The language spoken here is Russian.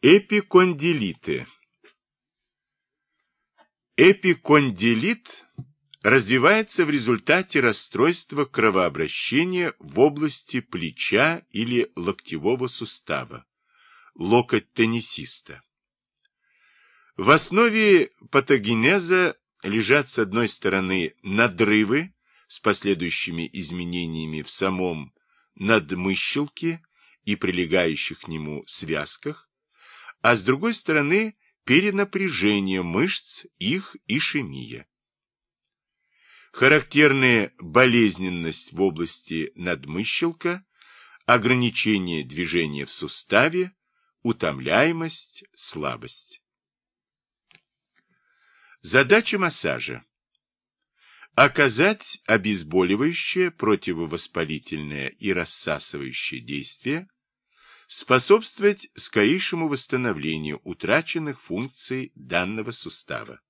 Эпикондилиты Эпикондилит развивается в результате расстройства кровообращения в области плеча или локтевого сустава, локоть теннисиста. В основе патогенеза лежат с одной стороны надрывы с последующими изменениями в самом надмыщелке и прилегающих к нему связках, а с другой стороны перенапряжение мышц, их ишемия. Характерная болезненность в области надмыщелка, ограничение движения в суставе, утомляемость, слабость. Задача массажа. Оказать обезболивающее, противовоспалительное и рассасывающее действие, способствовать скорейшему восстановлению утраченных функций данного сустава.